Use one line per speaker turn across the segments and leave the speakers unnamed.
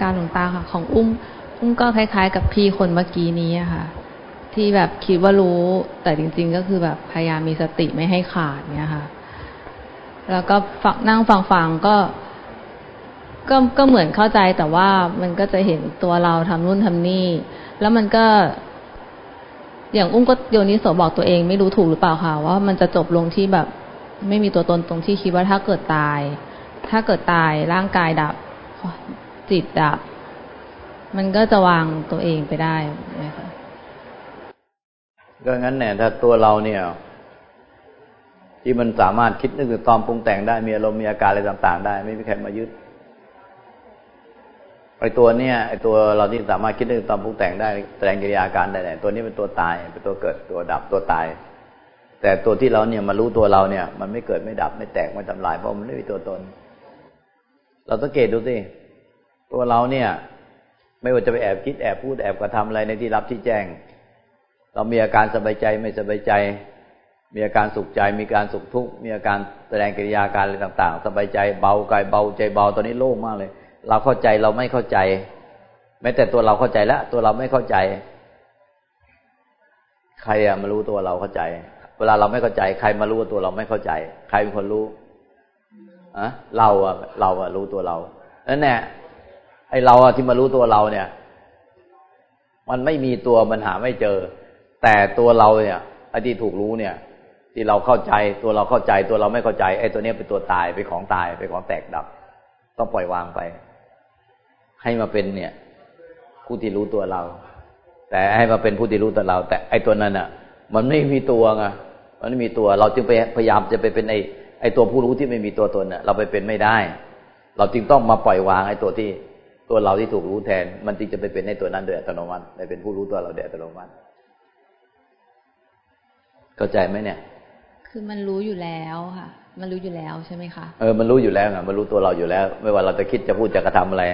การหลวงตาค่ะ ของอุ้ม อุ้มก็คล้าย ๆ กับพี่คนเมื่อกี้นี้ค่ะ ที่แบบคิดว่ารู้ แต่จริง ๆ ก็คือแบบพยายามมีสติไม่ให้ขาดเนี่ยค่ะ แล้วก็ฟังนั่งฟังฟังก็ก็ก็เหมือนเข้าใจแต่ว่ามันก็จะเห็นตัวเราทำนู่นทำนี่ แล้วมันก็ อย่างอุ้มก็โยนิโสบอกตัวเองไม่รู้ถูกหรือเปล่าค่ะว่ามันจะจบลงที่แบบ ไม่มีตัวตนตรงที่คิดว่าถ้าเกิดตาย ถ้าเกิดตายร่างกายดับ จิตดับ มันก็จะวางตัวเองไปได้ไหมคะ
ก็งั้นเนี่ยถ้าตัวเราเนี่ย ที่มันสามารถคิดนึกถึงตอมปรุงแต่งได้มีอารมณ์มีอาการอะไรต่าง ๆ ได้ ไม่มีใครมายึดไอตัวเนี่ยไอตัวเราที่สามารถคิดนึกตอมปรุงแต่งได้แสดงกิริยาการได้ตัวนี้เป็นตัวตายเป็นตัวเกิดตัวดับตัวตาย แต่ตัวที่เราเนี่ยมารู้ตัวเราเนี่ย มันไม่เกิดไม่ดับไม่แตกไม่ทำลายเพราะมันไม่มีตัวตน เราสังเกตดูสิ ตัวเราเนี่ย ไม่ว่าจะไปแอบคิดแอบพูดแอบกระทำอะไรในที่รับที่แจ้ง เรามีอาการสบายใจไม่สบายใจ มีอาการสุขใจ มีการสุขทุกข์มีอาการแสดงกิริยาการอะไรต่าง ๆ สบายใจเบากายเบาใจเบาตอนนี้โล่งมากเลย เราเข้าใจเราไม่เข้าใจ แม้แต่ตัวเราเข้าใจแล้วตัวเราไม่เข้าใจ ใครอะมารู้ตัวเราเข้าใจ เวลาเราไม่เข้าใจ ใครมารู้ว่าตัวเราไม่เข้าใจ ใครเป็นคนรู้อะเราอะเราอะรู้ตัวเรานั่นแหละ ไอเราที่มารู้ตัวเราเนี่ย มันไม่มีตัวมันหาไม่เจอ แต่ตัวเราเนี่ยไอที่ถูกรู้เนี่ย ที่เราเข้าใจตัวเราเข้าใจตัวเราไม่เข้าใจไอตัวเนี้ยเป็นตัวตายเป็นของตายเป็นของแตกดับ ต้องปล่อยวางไป ให้มาเป็นเนี่ยผู้ที่รู้ตัวเรา แต่ให้มาเป็นผู้ที่รู้ตัวเรา แต่ไอตัวนั้นอะ มันไม่มีตัวไงมันไม่มีตัว เราจึงไปพยายามจะไปเป็นไอไอตัวผู้รู้ที่ไม่มีตัวตนเน่ะ เราไปเป็นไม่ได้ เราจึงต้องมาปล่อยวางไอตัวที่ ตัวเราที่ถูกรู้แทน มันจึงจะไปเป็นไอ้ตัวนั้นโดยอัตโนมัติไปเป็นผู้รู้ตัวเราโดยอัตโนมัติ เข้าใจไหมเนี่ย
คือมันรู้อยู่แล้วค่ะ มันรู้อยู่แล้วใช่ไหมคะ
เออมันรู้อยู่แล้วไงมันรู้ตัวเราอยู่แล้ว ไม่ว่าเราจะคิดจะพูดจะกระทำอะไร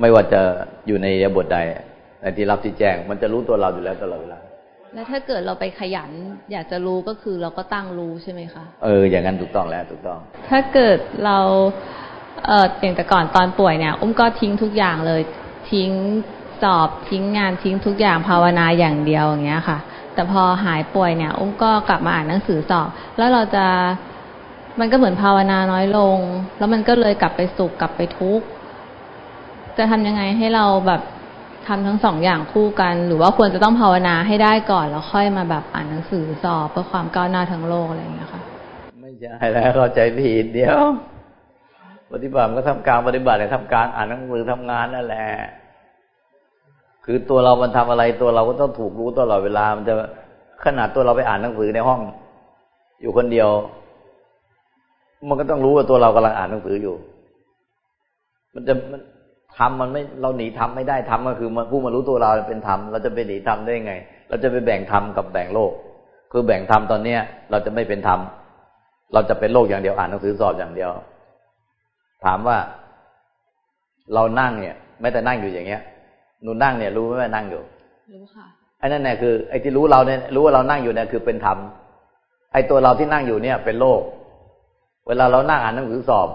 ไม่ว่าจะอยู่ในบทใดในที่รับที่แจ้ง มันจะรู้ตัวเราอยู่แล้วตลอดเวลา
แล้วถ้าเกิดเราไปขยัน อยากจะรู้ก็คือเราก็ตั้งรู้ใช่ไหมคะ
เออ อย่างนั้นถูกต้องแล้วถูกต้อง
ถ้าเกิดเรา เอออย่างแต่ก่อนตอนป่วยเนี่ย อุ้มก็ทิ้งทุกอย่างเลย ทิ้งสอบทิ้งงานทิ้งทุกอย่างภาวนาอย่างเดียวอย่างเงี้ยค่ะ แต่พอหายป่วยเนี่ย อุ้มก็กลับมาอ่านหนังสือสอบ แล้วเราจะมันก็เหมือนภาวนาน้อยลง แล้วมันก็เลยกลับไปสุขกลับไปทุกข์จะทำยังไงให้เราแบบทำทั้งสองอย่างคู่กัน หรือว่าควรจะต้องภาวนาให้ได้ก่อนแล้วค่อยมาแบบอ่านหนังสือสอบเพื่อความก้าวหน้าทั้งโลกอะไรอย่างเงี้ยค่ะ
ไม่ใช่แล้วเข้าใจผิดเดียว ปฏิบัติก็ทำการปฏิบัติแต่ทำการอ่านหนังสือทำงานนั่นแหละคือตัวเรามันทำอะไร ตัวเราก็ต้องถูกรู้ตลอดเวลา มันจะขนาดตัวเราไปอ่านหนังสือในห้อง อยู่คนเดียว มันก็ต้องรู้ว่าตัวเรากำลังอ่านหนังสืออยู่ มันจะมันทำมันไม่เราหนีทำไม่ได้ทำก็คือมันผู้มารู้ตัวเราเป็นธรรมเราจะไปหนีธรรมได้ไง เราจะไปแบ่งธรรมกับแบ่งโลก คือแบ่งธรรมตอนเนี้ย เราจะไม่เป็นธรรมเราจะเป็นโลกอย่างเดียวอ่านหนังสือสอบอย่างเดียว ถามว่าเรานั่งเนี่ยไม่แต่นั่งอยู่อย่างเงี้ยหนูนั่งเนี่ย รู้ไหมว่านั่งอยู่
รู้ค่ะ
ไอ้นั่นเนี่ยคือไอ้ที่รู้เราเนี่ยรู้ว่าเรานั่งอยู่เนี่ยคือเป็นธรรมไอ้ตัวเราที่นั่งอยู่เนี่ย เป็นโลก เวลาเรานั่งอ่านหนังสือสอบ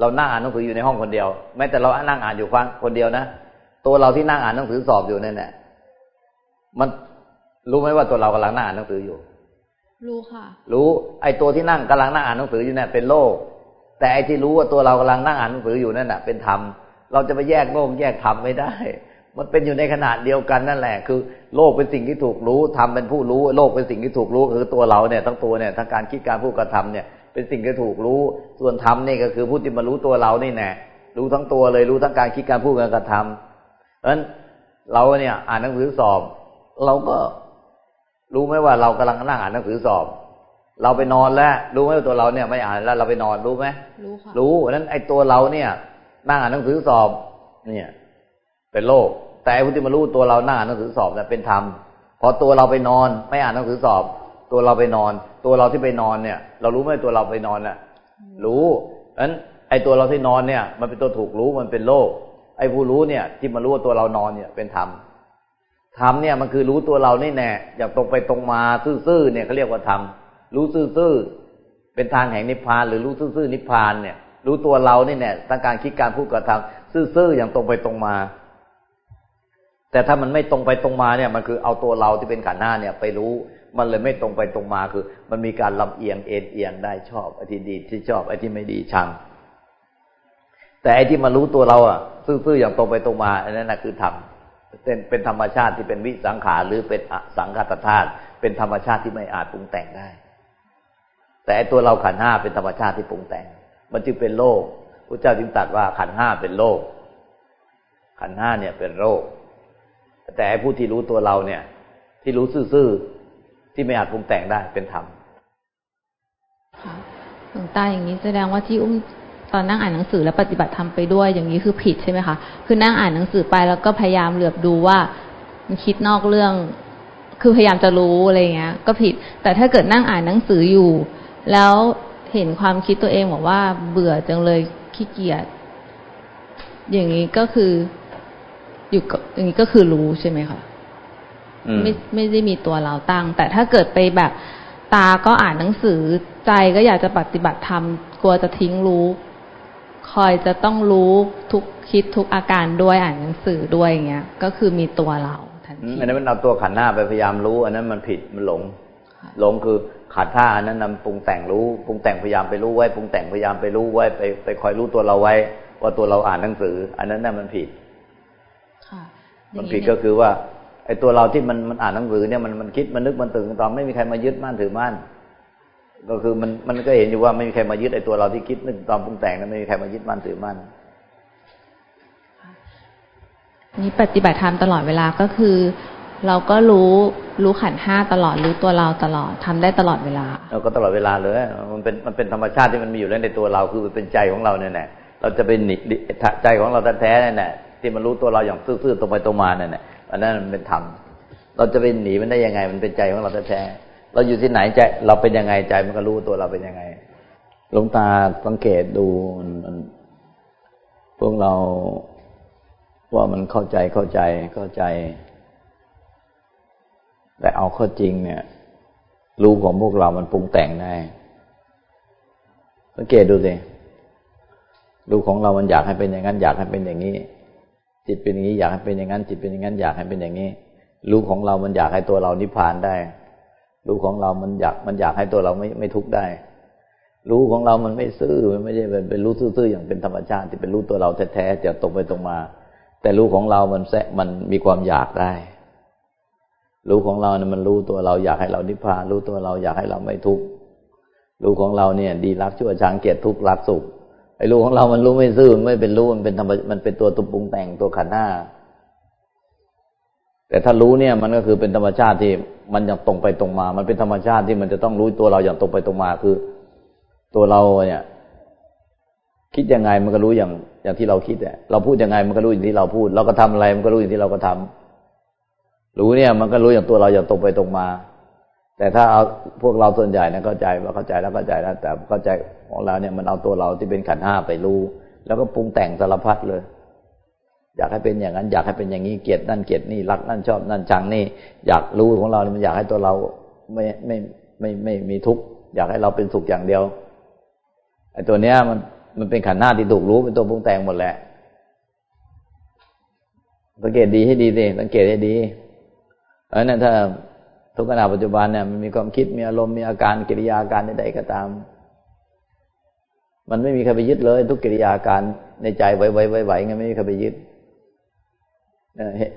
เรานั่งอ่านหนังสืออยู่ในห้องคนเดียวแม้แต่เรานั่งอ่านอยู่ฟังคนเดียวนะตัวเราที่นั่งอ่านหนังสือสอบอยู่เนี่ยแหละมันรู้ไหมว่าตัวเรากำลังนั่งอ่านหนังสืออยู่
รู้ค่ะ
รู้ ไอ้ตัวที่นั่งกำลังนั่งอ่านหนังสืออยู่เนี่ยเป็นโลก แต่ไอ้ที่รู้ว่าตัวเรากำลังนั่งอ่านหนังสืออยู่นั่นแหะเป็นธรรม เราจะไปแยกโลกแยกธรรมไม่ได้ มันเป็นอยู่ในขนาดเดียวกันนั่นแหละ คือ โลกเป็นสิ่งที่ถูกรู้ทำเป็นผู้รู้ โลกเป็นสิ่งที่ถูกรู้คือตัวเราเนี่ยทั้งตัวเนี่ยทั้งการคิดการพูดกระทำเนี่ย เป็นสิ่งที่ถูกรู้ ส่วนธรรมนี่ก็คือผู้ที่มารู้ตัวเรานี่แน่รู้ทั้งตัวเลยรู้ทั้งการคิดการพูดการกระทำเพราะฉะนั้นเราเนี่ย อ่านหนังสือสอบ เราก็รู้ไหมว่าเรากำลังนั่งอ่านหนังสือสอบ เราไปนอนแล้ว รู้ไหมว่าตัวเราเนี่ยไม่อ่านแล้ว เราไปนอนรู้ไหม
รู้ค่ะ
รู้เพราะนั้นไอ้ตัวเราเนี่ยนั่งอ่านหนังสือสอบ เนี่ย เป็นโลก แต่ผู้ที่มารู้ตัวเราหน้าหนังสือสอบเนี่ยเป็นธรรมพอตัวเราไปนอน ไม่อ่านหนังสือสอบ ตัวเราไปนอน ตัวเราที่ไปนอนเนี่ย เรารู้ไหมตัวเราไปนอนน่ะ รู้นั้นไอ้ตัวเราที่นอนเนี่ย มันเป็นตัวถูกรู้มันเป็นโลก ไอ้ผู้รู้เนี่ย ที่มารู้ว่าตัวเรานอนเนี่ยเป็นธรรมธรรมเนี่ยมันคือรู้ตัวเรานี่แน่อย่างตรงไปตรงมาซื่อๆเนี่ยเขาเรียกว่าธรรม รู้ซื่อๆเป็นทางแห่งนิพพาน หรือรู้ซื่อๆนิพพานเนี่ย รู้ตัวเรานี่เนี่ยตั้งการคิดการพูดการทำซื่อๆอย่างตรงไปตรงมา แต่ถ้ามันไม่ตรงไปตรงมาเนี่ย มันคือเอาตัวเราที่เป็นขันหน้าเนี่ยไปรู้มันเลยไม่ตรงไปตรงมาคือ มันมีการลำเอียงเอ็นเอียงได้ชอบไอ้ที่ดีที่ชอบไอ้ที่ไม่ดีชัง แต่ไอ้ที่มารู้ตัวเราอะซื่อๆอย่างตรงไปตรงมาอันนั้นนะคือธรรมเป็นเป็นธรรมชาติที่เป็นวิสังขารหรือเป็นสังขตธาตุเป็นธรรมชาติที่ไม่อาจปรุงแต่งได้ แต่ตัวเราขันห้าเป็นธรรมชาติที่ปรุงแต่ง มันจึงเป็นโลกพระเจ้าจึงตรัสว่าขันห้าเป็นโลกขันห้าเนี่ยเป็นโรค แต่ผู้ที่รู้ตัวเราเนี่ย ที่รู้ซื่อๆที่ไม่อาจปรุงแต่งได้เป็นธรรม
หลวงตาอย่างนี้แสดงว่าที่อุ้มตอนนั่งอ่านหนังสือแล้วปฏิบัติทำไปด้วยอย่างนี้คือผิดใช่ไหมคะคือนั่งอ่านหนังสือไปแล้วก็พยายามเหลือบดูว่ามันคิดนอกเรื่อง คือพยายามจะรู้อะไรเงี้ย ก็ผิด แต่ถ้าเกิดนั่งอ่านหนังสืออยู่ แล้วเห็นความคิดตัวเองบอกว่าเบื่อจังเลยขี้เกียจอย่างนี้ก็คืออยู่อย่างนี้ก็คือรู้ใช่ไหมคะไม่ไม่ได้มีตัวเราตั้ง แต่ถ้าเกิดไปแบบตาก็อ่านหนังสือใจก็อยากจะปฏิบัติธรรมกลัวจะทิ้งรู้ คอยจะต้องรู้ทุกคิดทุกอาการด้วยอ่านหนังสือด้วยอย่างเงี้ย ก็คือมีตัวเราทันที
อันนั้นมันเอาตัวขันหน้าไปพยายามรู้ อันนั้นมันผิดมันหลง หลงคือ ขัดท่าอันนั้นนำปรุงแต่งรู้ปรุงแต่งพยายามไปรู้ไว้ปรุงแต่งพยายามไปรู้ไว้ไปไปคอยรู้ตัวเราไว้ ว่าตัวเราอ่านหนังสือ อันนั้นน่ะมันผิดมันผิดก็คือว่าไอ้ตัวเราที่มันมันอ่านหนังสือเนี่ยมันมันคิดมันนึกมันตื่นตอนไม่มีใครมายึดมั่นถือมั่นก็คือมันมันก็เห็นอยู่ว่าไม่มีใครมายึดไอ้ตัวเราที่คิดนึกตอนปรุงแต่งนั้นไม่มีใครมายึดมั่นถือมั่น
นี่ปฏิบัติธรรมตลอดเวลาก็คือ เราก็รู้รู้ขันห้าตลอดรู้ตัวเราตลอดทำได้ตลอดเวลา
เราก็ตลอดเวลาเลยมันเป็นมันเป็นธรรมชาติที่มันมีอยู่แล้วในตัวเราคือเป็นใจของเราเนี่ยแหละเราจะเป็นใจของเราแท้ๆเนี่ยแหละที่มันรู้ตัวเราอย่างซื่อๆตรงไปตรงมาเนี่ยแหละอันนั้นมันเป็นธรรมเราจะไปหนีมันได้ยังไง มันเป็นใจของเราแท้ๆเราอยู่ที่ไหนใจเราเป็นยังไงใจมันก็รู้ตัวเราเป็นยังไงหลวงตาสังเกตดูมันพวกเราว่ามันเข้าใจเข้าใจเข้าใจ แต่เอาข้อจริงเนี่ย รู้ของพวกเรามันปรุงแต่งได้ สังเกตดูสิรู้ของเรามันอยากให้เป็นอย่างนั้น อยากให้เป็นอย่างนี้ จิตเป็นอย่างนี้ อยากให้เป็นอย่างนั้น จิตเป็นอย่างนั้น อยากให้เป็นอย่างนี้ รู้ของเรามันอยากให้ตัวเรานิพพานได้ รู้ของเรามันอยาก มันอยากให้ตัวเราไม่ไม่ทุกข์ได้ รู้ของเรามันไม่ซื่อ มันไม่ใช่เป็นเป็นรู้ซื่อๆอย่างเป็นธรรมชาติที่เป็นรู้ตัวเราแท้ๆจะตรงไปตรงมา แต่รู้ของเรามันแสมันมีความอยากได้ รู้ของเราเนี่ยมันรู้ตัวเราอยากให้เรานิพพานรู้ตัวเราอยากให้เราไม่ทุกข์รู้ของเราเนี่ย ดีรักชั่วช้างเกียรติทุกข์รักสุขไอ้รู้ของเรามันรู้ไม่ซื่อมันไม่เป็นรู้มันเป็นธรรมมันเป็นตัวตุปรุงแต่งตัวขันหน้า แต่ถ้ารู้เนี่ย มันก็คือเป็นธรรมชาติที่มันอย่างตรงไปตรงมา มันเป็นธรรมชาติที่มันจะต้องรู้ตัวเราอย่างตรงไปตรงมาคือ ตัวเราเนี่ย คิดยังไงมันก็รู้อย่างอย่างที่เราคิดเนี่ยเราพูดยังไงมันก็รู้อย่างที่เราพูด เราก็ทำอะไรมันก็รู้อย่างที่เราก็ทำ รู้เนี่ย มันก็รู้อย่างตัวเราอย่างตรงไปตรงมา แต่ถ้าเอาพวกเราส่วนใหญ่นะเข้าใจว่าเข้าใจแล้วเข้าใจแล้ว แต่เข้าใจของเราเนี่ยมันเอาตัวเราที่เป็นขันห้าไปรู้ แล้วก็ปรุงแต่งสารพัดเลย อยากให้เป็นอย่างนั้น อยากให้เป็นอย่างนี้เกลียดนั่นเกลียดนี่รักนั่นชอบนั่นชังนี่ อยากรู้ของเรามันอยากให้ตัวเราไม่ไม่ไม่ไม่ไม่มีทุกข์อยากให้เราเป็นสุขอย่างเดียวไอ้ตัวเนี้ยมันมันเป็นขันหน้าที่ถูกรู้เป็นตัวปรุงแต่งหมดแหละสังเกตดีให้ดีสิสังเกตให้ดี เพราะนั้นถ้าทุกขณะปัจจุบันเนี่ยมันมีความคิดมีอารมณ์มีอาการกิริยาการใดๆก็ตาม มันไม่มีใครไปยึดเลย ทุกกิริยาการในใจไหวๆไหวๆงั้ไม่มีใครไปยึด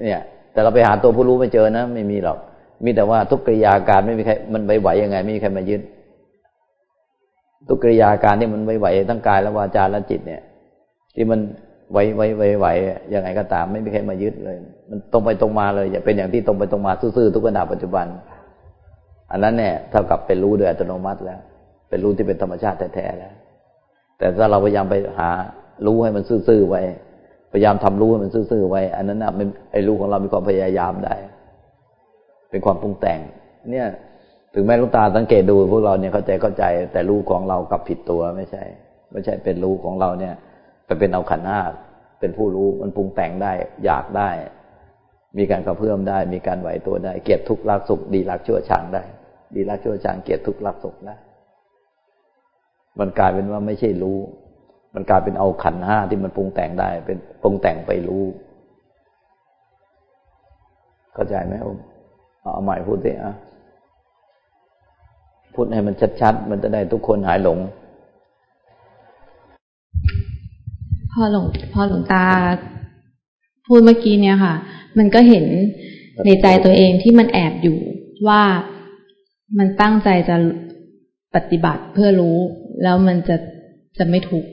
เนี่ย แต่เราไปหาตัวผู้รู้ไม่เจอนะไม่มีหรอก มีแต่ว่าทุกกิริยาการไม่มีใครมันไหวๆยังไง ไม่มีใครมายึด ทุกกิริยาการที่มันไหวๆทั้งกายและวาจาและจิตเนี่ย ที่มันไหวไหวไหวไหวยังไงก็ตาม ไม่มีใครมายึดเลย มันตรงไปตรงมาเลยอย่าเป็นอย่างที่ตรงไปตรงมาซื่อๆทุกขณะปัจจุบัน อันนั้นเนี่ยเท่ากับเป็นรู้โดยอัตโนมัติแล้ว เป็นรู้ที่เป็นธรรมชาติแท้ๆแล้ว แต่ถ้าเราพยายามไปหารู้ให้มันซื่อๆไว้ พยายามทำรู้ให้มันซื่อๆไว้ อันนั้นนะไอ้รู้ของเรามีความพยายามได้ เป็นความปรุงแต่ง เนี่ย ถึงแม้ลูกตาสังเกตดูพวกเราเนี่ยเข้าใจเข้าใจ แต่รู้ของเรากับผิดตัวไม่ใช่ ไม่ใช่เป็นรู้ของเราเนี่ยไปเป็นเอาขันห้าเป็นผู้รู้มันปรุงแต่งได้ อยากได้ มีการกระเพื่อมได้ มีการไหวตัวได้ เกียรติทุกข์รักสุข ดีรักชั่วชังได้ ดีรักชั่วชังเกียรติทุกข์รักสุขได้มันกลายเป็นว่าไม่ใช่รู้ มันกลายเป็นเอาขันห้าที่มันปรุงแต่งได้ เป็นปรุงแต่งไปรู้ เข้าใจไหมอมเอาใหม่พูดสิอะพูดให้มันชัดๆ มันจะได้ทุกคนหายหลง
พอหลวงพอหลวงตา พูดเมื่อกี้เนี่ยค่ะ มันก็เห็นในใจตัวเองที่มันแอบอยู่ว่ามันตั้งใจจะปฏิบัติเพื่อรู้ แล้วมันจะจะไม่ทุก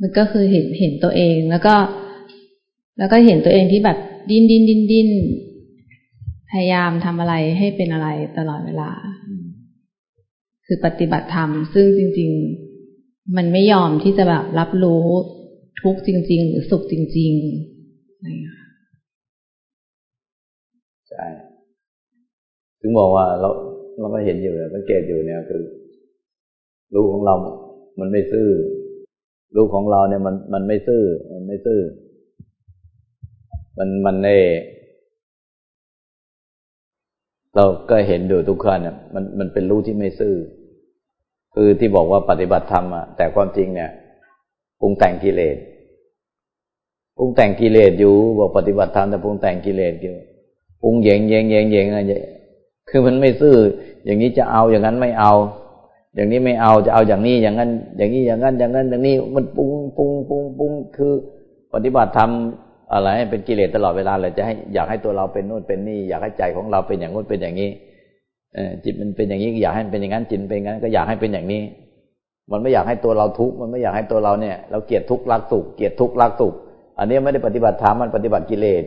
มันก็คือเห็นเห็นตัวเองแล้วก็ แล้วก็เห็นตัวเองที่แบบดิ้นดิ้นดิ้นดิ้นพยายามทำอะไรให้เป็นอะไรตลอดเวลา คือปฏิบัติธรรม ซึ่งจริง ๆ มันไม่ยอมที่จะแบบรับรู้ทุกจริง ๆ หรือสุขจริงๆอะไรอย่างเงี้ย
ใช่ ถึงบอกว่าเราเราก็เห็นอยู่สังเกตอยู่เนี่ยคือรู้ของเรา มันไม่ซื่อรู้ของเราเนี่ยมันมันไม่ซื่อ มันไม่ซื่อ มันมันเน่เราก็เห็นอยู่ทุกคนเนี่ยมันมันเป็นรู้ที่ไม่ซื่อ คือที่บอกว่าปฏิบัติธรรมอะแต่ความจริงเนี่ยปรุงแต่งกิเลสปรุงแต่งกิเลสอยู่บอกปฏิบัติธรรมแต่ปรุงแต่งกิเลสอยู่ปรุงเยงเยงเยงเยงอะไร คือมันไม่ซื่อ อย่างนี้จะเอาอย่างนั้นไม่เอา อย่างนี้ไม่เอาจะเอาอย่างนี้อย่างนั้น อย่างนี้อย่างนั้น อย่างนั้น อย่างนี้มันปรุงปรุงปรุงปรุงคือ ปฏิบัติธรรมอะไรเป็นกิเลสตลอดเวลาเลยจะให้อยากให้ตัวเราเป็นนู่นเป็นนี่ อยากให้ใจของเราเป็นอย่างนู้นเป็นอย่างนี้เอจิตมันเป็นอย่างนี้อยากให้เป็นอย่างนั้นจิตเป็นอย่างนั้นก็อยากให้เป็นอย่างนี้ มันไม่อยากให้ตัวเราทุกข์มันไม่อยากให้ตัวเราเนี่ย เราเกลียดทุกข์รักสุขเกลียดทุกข์รักสุขอันนี้ไม่ได้ปฏิบัติธรรมมันปฏิบัติกิเลส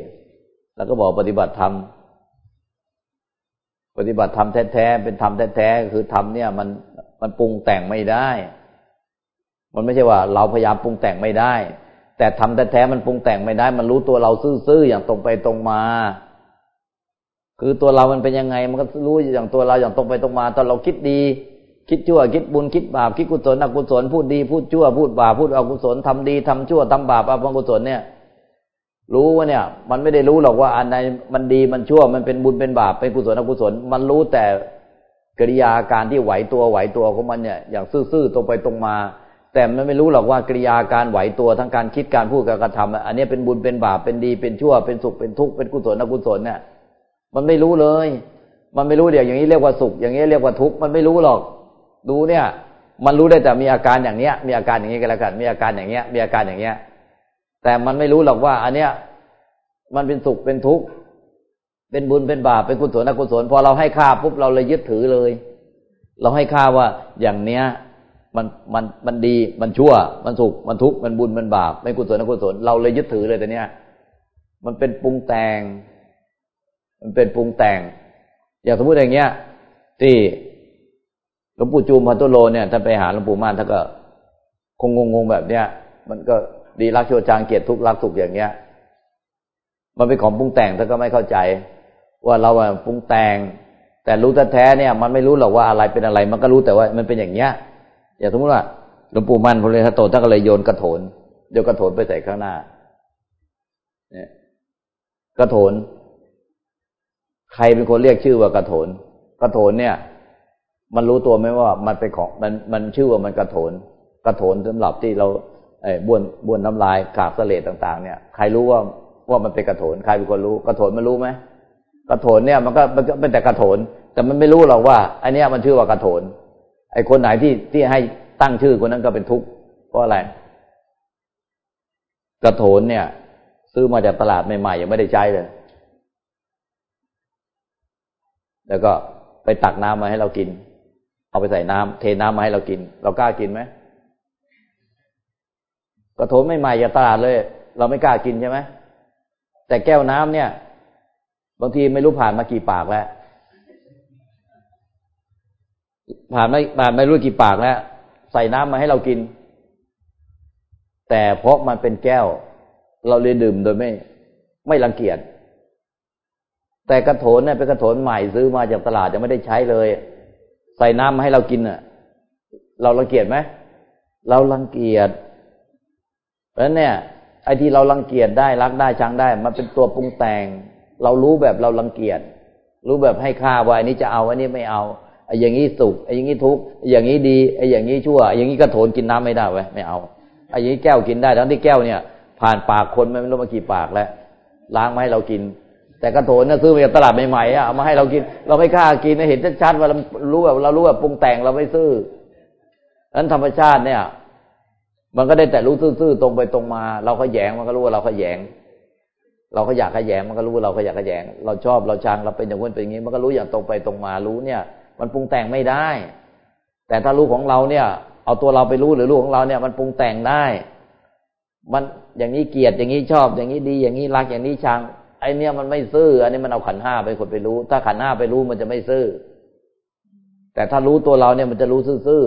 แล้วก็บอกปฏิบัติธรรม ปฏิบัติธรรมแท้ๆเป็นธรรมแท้ๆคือธรรมเนี่ย มันมันปรุงแต่งไม่ได้ มันไม่ใช่ว่า เราพยายามปรุงแต่งไม่ได้ แต่ทำแท้ๆมันปรุงแต่งไม่ได้ มันรู้ตัวเราซื่อๆอย่างตรงไปตรงมา คือตัวเรามันเป็นยังไง มันก็รู้อย่างตัวเราอย่างตรงไปตรงมา ตอนเราคิดดี คิดชั่ว คิดบุญคิดบาปคิดกุศลอกุศลพูดดีพูดชั่วพูดบาปพูดอกุศลทำดีทำชั่วทำบาปอกุศลเนี่ย รู้ว่าเนี่ย มันไม่ได้รู้หรอกว่าอันไหนมันดีมันชั่วมันเป็นบุญเป็นบาปเป็นกุศลอกุศล มันรู้แต่กิริยาการที่ไหวตัวไหวตัวของมันเนี่ย อย่างซื่อๆตรงไปตรงมา แต่มันไม่รู้หรอกว่ากิริยาการไหวตัวทั้งการคิดการพูดการกระทำอันนี้เป็นบุญเป็นบาปเป็นดีเป็นชั่วเป็นสุขเป็นทุกข์เป็นกุศลอกุศลเนี่ยมันไม่รู้เลย มันไม่รู้เดี๋ยวอย่างนี้เรียกว่าสุข อย่างนี้เรียกว่าทุกข์มันไม่รู้หรอก ดูเนี่ย มันรู้ได้แต่มีอาการอย่างเนี้ย มีอาการอย่างนี้ก็แล้วกัน มีอาการอย่างเงี้ย มีอาการอย่างเงี้ย แต่มันไม่รู้หรอกว่า อันเนี้ย มันเป็นสุขเป็นทุกข์เป็นบุญเป็นบาปเป็นกุศลอกุศลพอเราให้ค่าปุ๊บเราเลยยึดถือเลย เราให้ค่าว่าอย่างเนี้ย มันมันมันดีมันชั่ว มันสุขมันทุกข์มันบุญมันบาปเป็นกุศลอกุศลเราเลยยึดถือเลยแต่เนี้ย มันเป็นปรุงแต่ง มันเป็นปรุงแต่ง อย่างสมมติอย่างเงี้ย ที่หลวงปู่จูมพันตุโลเนี่ยถ้าไปหาหลวงปู่ม่านท่านก็ คงงงแบบเนี้ย มันก็ ดีรักชั่วจางเกียรติทุกรักสุขอย่างเงี้ย มันเป็นของปรุงแต่งถ้าก็ไม่เข้าใจ ว่าเราปรุงแต่ง แต่รู้แท้เนี่ย มันไม่รู้หรอกว่าอะไรเป็นอะไร มันก็รู้แต่ว่ามันเป็นอย่างเงี้ยอย่างสมมติว่าหลวงปู่มั่นพระเลทโตท่านก็เลยโยนกระโถนโยนกระโถนไปใส่ข้างหน้า เนี่ยกระโถน ใครเป็นคนเรียกชื่อว่ากระโถนกระโถนเนี่ย มันรู้ตัวไหมว่ามันเป็นของมันมันชื่อว่ามันกระโถนกระโถนสำหรับที่เรา บ้วนบ้วนน้ำลายกากเสลดต่าง ๆ เนี่ย ใครรู้ว่าว่ามันเป็นกระโถนใครเป็นคนรู้กระโถนมันรู้ไหมกระโถนเนี่ยมันก็มันก็เป็นแต่กระโถน แต่มันไม่รู้หรอกว่าไอเนี้ยมันชื่อว่ากระโถน ไอคนไหนที่ที่ให้ตั้งชื่อคนนั้นก็เป็นทุกข์เพราะอะไร กระโถนเนี่ย ซื้อมาจากตลาดใหม่ๆยังไม่ได้ใช้เลย แล้วก็ไปตักน้ำมาให้เรากิน เอาไปใส่น้ำเทน้ำมาให้เรากิน เรากล้ากินไหม กระโถนไม่ใหม่จากตลาดเลย เราไม่กล้ากินใช่ไหมแต่แก้วน้ำเนี่ย บางทีไม่รู้ผ่านมากี่ปากแล้ว ผ่านไม่ผ่านไม่รู้กี่ปากแล้ว ใส่น้ำมาให้เรากิน แต่เพราะมันเป็นแก้ว เราเลยดื่มโดยไม่ ไม่รังเกียจแต่กระโถนเนี่ยเป็นกระโถนใหม่ซื้อมาจากตลาดยังไม่ได้ใช้เลย ใส่น้ำมาให้เรากินอะ เรารังเกียจไหมเรารังเกียจ ราะนั่นเนี่ยไอ้ที่เรารังเกียจได้รักได้ชังได้ มันเป็นตัวปรุงแต่ง เรารู้แบบเรารังเกียจรู้แบบให้ค่าว่าอันนี้จะเอาอันนี้ไม่เอาไอ้อย่างนี้สุขไอ้อย่างนี้ทุกข์ไอ้อย่างนี้ดีไอ้อย่างนี้ชั่วไอ้อย่างนี้กระโถนกินน้ำไม่ได้ไว้ยไม่เอาไอ้ยี้แก้วกินได้ ทั้งที่แก้วเนี่ย ผ่านปากคนไม่รู้มากี่ปากแล้วล้างมาให้เรากิน แต่กระโถนน่ะซื้อมาจากตลาดใหม่ๆอะเอามาให้เรากิน เราไม่กล้ากินเห็นชัดๆว่าเรารู้แบบเรารู้แบบปรุงแต่งเราไม่ซื้อนั้นธรรมชาติเนี่ย มันก็ได้แต่รู้ซื่อๆตรงไปตรงมา เราก็แยงมันก็รู้ว่าเราก็แยง เราก็อยากขยงมันก็รู้ว่าเราก็อยากขยง เราชอบเราชังเราเป็นอย่างนู้นเป็นอย่างนี้ มันก็รู้อย่างตรงไปตรงมารู้เนี่ย มันปรุงแต่งไม่ได้ แต่ถ้ารู้ของเราเนี่ย เอาตัวเราไปรู้หรือรู้ของเราเนี่ย มันปรุงแต่งได้ มันอย่างนี้เกลียดอย่างนี้ชอบ อย่างนี้ดี อย่างนี้รักอย่างนี้ชังไอเนี่ยมันไม่ซื่อ อันนี้มันเอาขันห้าเป็นคนไปรู้ ถ้าขันห้าไปรู้มันจะไม่ซื่อ แต่ถ้ารู้ตัวเราเนี่ยมันจะรู้ซื่อ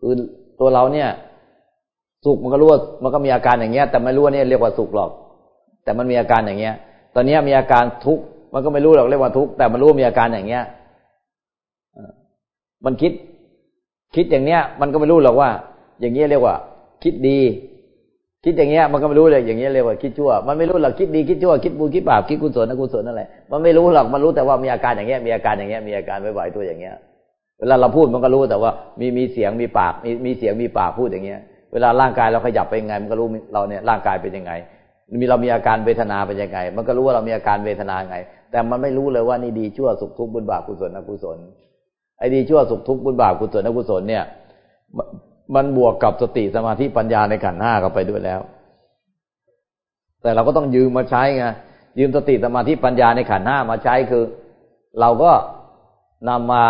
คือตัวเราเนี่ย สุขมันก็รู้ว่ามันก็มีอาการอย่างเงี้ย แต่ไม่รู้ว่านี่เรียกว่าสุขหรอก แต่มันมีอาการอย่างเงี้ย ตอนนี้มีอาการทุกข์มันก็ไม่รู้หรอกเรียกว่าทุกข์แต่มันรู้มีอาการอย่างเงี้ยมันคิด คิดอย่างเนี้ย มันก็ไม่รู้หรอกว่า อย่างเงี้ยเรียกว่า คิดดี คิดอย่างเงี้ย มันก็ไม่รู้เลยอย่างเงี้ยเรียกว่าคิดชั่ว มันไม่รู้หรอกคิดดีคิดชั่วคิดบุญคิดบาปคิดกุศลอกุศลอะไรมันไม่รู้หรอกมันรู้แต่ว่ามีอาการอย่างเงี้ยมีอาการอย่างเงี้ยมีอาการไหวๆตัวอย่างเงี้ย เวลาเราพูดมันก็รู้แต่ว่า มีมีเสียงมีปาก มีมีเสียงมีปากพูดอย่างเงี้ย เวลาร่างกายเราขยับไปยังไง มันก็รู้เราเนี่ยร่างกายเป็นยังไง มีเรามีอาการเวทนาเป็นยังไง มันก็รู้ว่าเรามีอาการเวทนาไง แต่มันไม่รู้เลยว่านี่ดีชั่วสุขทุกข์บุญบาปกุศลอกุศลไอ้ดีชั่วสุขทุกข์บุญบาปกุศลอกุศลเนี่ย มันบวกกับสติสมาธิปัญญาในขันห้าเข้าไปด้วยแล้ว แต่เราก็ต้องยืมมาใช้ไงยืมสติสมาธิปัญญาในขันห้ามาใช้คือ เราก็นำมา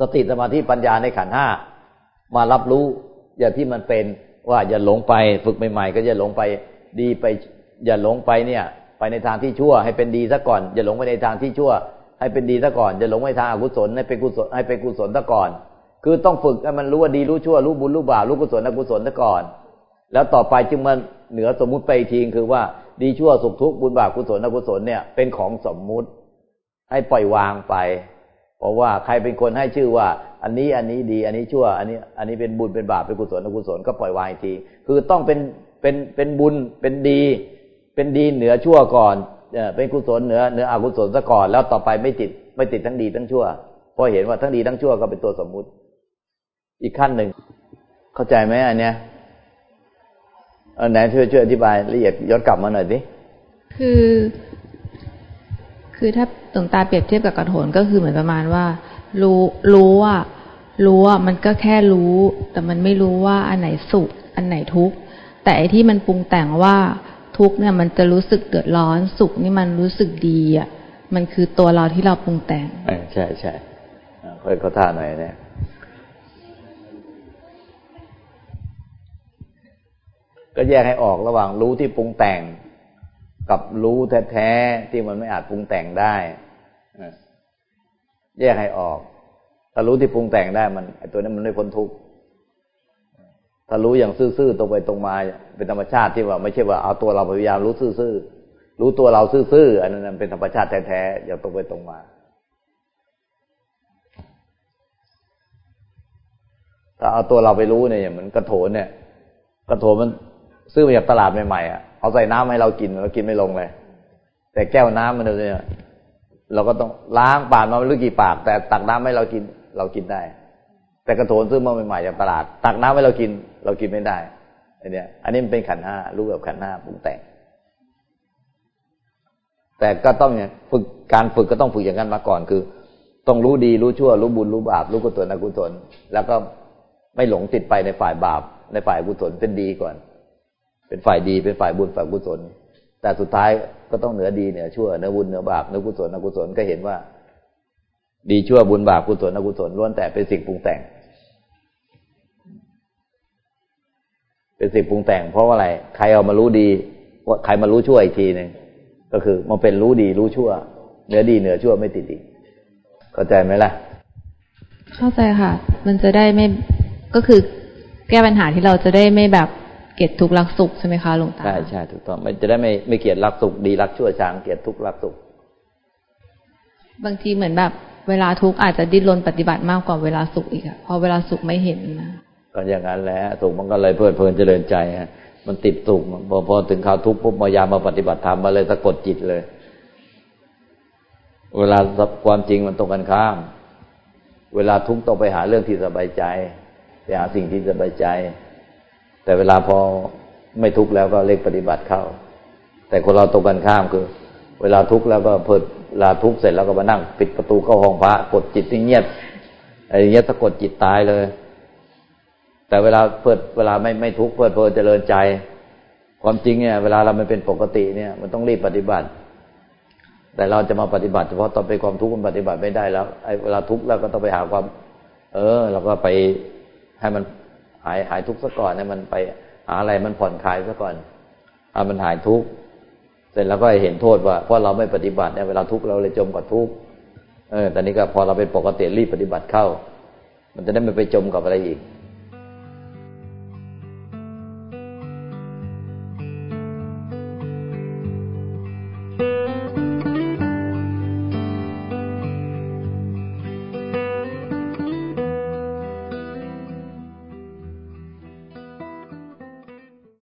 สติสมาธิปัญญาในขันห้ามารับรู้ อย่าที่มันเป็นว่าอย่าหลงไปฝึกใหม่ๆ ก็อย่าหลงไปดีไป อย่าหลงไปเนี่ย ไปในทางที่ชั่ว ให้เป็นดีซะก่อน อย่าหลงไปในทางที่ชั่ว ให้เป็นดีซะก่อน อย่าหลงไปทางอกุศลให้เป็นกุศลให้เป็นกุศลซะก่อน คือต้องฝึกให้มันรู้ว่าดีรู้ชั่วรู้บุญรู้บาปรู้กุศลอกุศลซะก่อน แล้วต่อไปจึงมันเหนือสมมุติไปทีคือว่าดีชั่วสุขทุกข์บุญบาปกุศลอกุศลเนี่ยเป็นของสมมุติ ให้ปล่อยวางไป ราะว่าใครเป็นคนให้ชื่อว่า อันนี้อันนี้ดี อันนี้ชั่ว อันนี้ อันนี้เป็นบุญเป็นบาปเป็นกุศลอกุศลก็ปล่อยวางที คือต้องเป็นเป็นเป็นบุญเป็นดี เป็นดีเหนือชั่วก่อนเป็นกุศลเหนือเหนืออกุศลซะก่อน แล้วต่อไปไม่ติดไม่ติดทั้งดีทั้งชั่วพอเห็นว่าทั้งดีทั้งชั่วก็เป็นตัวสมมุติ อีกขั้นหนึ่ง เข้าใจไหมอันเนี้ยเออไหนช่วยช่วยอธิบายละเอียดย้อนกลับมาหน่อยสิ
คือ คือถ้าตรงตาเปรียบเทียบกับกระโถนก็คือเหมือนประมาณว่า รู้รู้ว่ารู้ว่ามันก็แค่รู้ แต่มันไม่รู้ว่าอันไหนสุข อันไหนทุกข์แต่ไอที่มันปรุงแต่งว่าทุกข์เนี่ยมันจะรู้สึกเดือดร้อนสุขนี่มันรู้สึกดีอะมันคือตัวเราที่เราปรุงแต่ง
ใช่ใช่ค่อยเขาท่าหน่อยเนี่ยก็แยกให้ออกระหว่างรู้ที่ปรุงแต่ง กับรู้แท้ๆที่มันไม่อาจปรุงแต่งได้แยกให้ออก ถ้ารู้ที่ปรุงแต่งได้มันไอ้ตัวนั้นมันไม่พ้นทุกข์ถ้ารู้อย่างซื่อๆตรงไปตรงมาเป็นธรรมชาติที่ว่า ไม่ใช่ว่าเอาตัวเราพยายามรู้ซื่อๆรู้ตัวเราซื่อๆอันนั้นเป็นธรรมชาติแท้ๆอย่างตรงไปตรงมาถ้าเอาตัวเราไปรู้เนี่ยเหมือนกระโถนเนี่ย กระโถนมันซื้อมาจากตลาดใหม่ๆอะ เอาใส่น้ำให้เรากินเรากินไม่ลงเลย แต่แก้วน้ำมันเนี่ยเราก็ต้องล้างปากมาไม่รู้กี่ปาก แต่ตักน้ำให้เรากินเรากินได้ แต่กระโถนซื้อมาใหม่ๆจากตลาด ตักน้ำให้เรากิน เรากินไม่ได้อันนี้อันนี้มันเป็นขันห้ารู้แบบขันห้าปรุงแต่ง แต่ก็ต้องเนี่ยฝึกการฝึกก็ต้องฝึกอย่างนั้นมาก่อนคือ ต้องรู้ดีรู้ชั่ว รู้บุญรู้บาปรู้กุศลอกุศลแล้วก็ไม่หลงติดไปในฝ่ายบาปในฝ่ายกุศลเป็นดีก่อน เป็นฝ่ายดีเป็นฝ่ายบุญฝ่ายกุศล แต่สุดท้ายก็ต้องเหนือดีเหนือชั่วเหนือบุญเหนือบาปเหนือกุศลอกุศลก็เห็นว่า ดีชั่วบุญบาปกุศลอกุศลล้วนแต่เป็นสิ่งปรุงแต่ง เป็นสิ่งปรุงแต่ง เพราะว่าอะไร ใครเอามารู้ดีว่าใครมารู้ชั่วอีกทีหนึ่งก็คือมันเป็นรู้ดีรู้ชั่ว เหนือดีเหนือชั่วไม่ติดอีกเข้าใจไหมล่ะ
เข้าใจค่ะ มันจะได้ไม่ก็คือแก้ปัญหาที่เราจะได้ไม่แบบ เกลียดทุกข์รักสุขใช่ไหมคะหลวงตา
ใช่ใช่ถูกต้องมันจะได้ไม่ไม่เกลียดรักสุขดีรักชั่วช้างเกลียดทุกข์รักสุข
บางทีเหมือนแบบ เวลาทุกข์อาจจะดิ้นรนปฏิบัติมากกว่าเวลาสุขอีกอะพอเวลาสุขไม่เห็นนะ
ก็อย่างนั้นแหละสุขมันก็เลยเพลิดเพลินเจริญใจฮะมันติดสุขพอพอถึงข่าวทุกข์ปุ๊บมายามาปฏิบัติธรรมมาเลยสะกดจิตเลย เวลาความจริงมันตรงกันข้าม เวลาทุกข์ต้องไปหาเรื่องที่สบายใจ ไปหาสิ่งที่สบายใจ แต่เวลาพอไม่ทุกข์แล้วก็เล็กปฏิบัติเข้า แต่คนเราตรงกันข้ามคือ เวลาทุกข์แล้วก็เพิดเวลาทุกข์เสร็จแล้วก็มานั่งปิดประตูเข้าห้องพระกดจิตเงียบไอ้เงี้ยสะกดจิตตายเลย แต่เวลาเพิดเวลาไม่ไม่ทุกข์เพิดเพลินเจริญใจ ความจริงเนี่ย เวลาเราไม่เป็นปกติเนี่ย มันต้องรีบปฏิบัติ แต่เราจะมาปฏิบัติเฉพาะตอนเป็นความทุกข์มันปฏิบัติไม่ได้แล้วไอ้เวลาทุกข์แล้วก็ต้องไปหาความ เออเราก็ไปให้มัน หายหายทุกข์ซะก่อนเนี่ยมันไปหาอะไรมันผ่อนคลายซะก่อนเอามันหายทุกข์เสร็จแล้วก็เห็นโทษว่าเพราะเราไม่ปฏิบัติเนี่ยเวลาทุกข์เราเลยจมกับทุกข์เออตอนนี้ก็พอเราเป็นปกติรีบปฏิบัติเข้า มันจะได้ไม่ไปจมกับอะไรอีก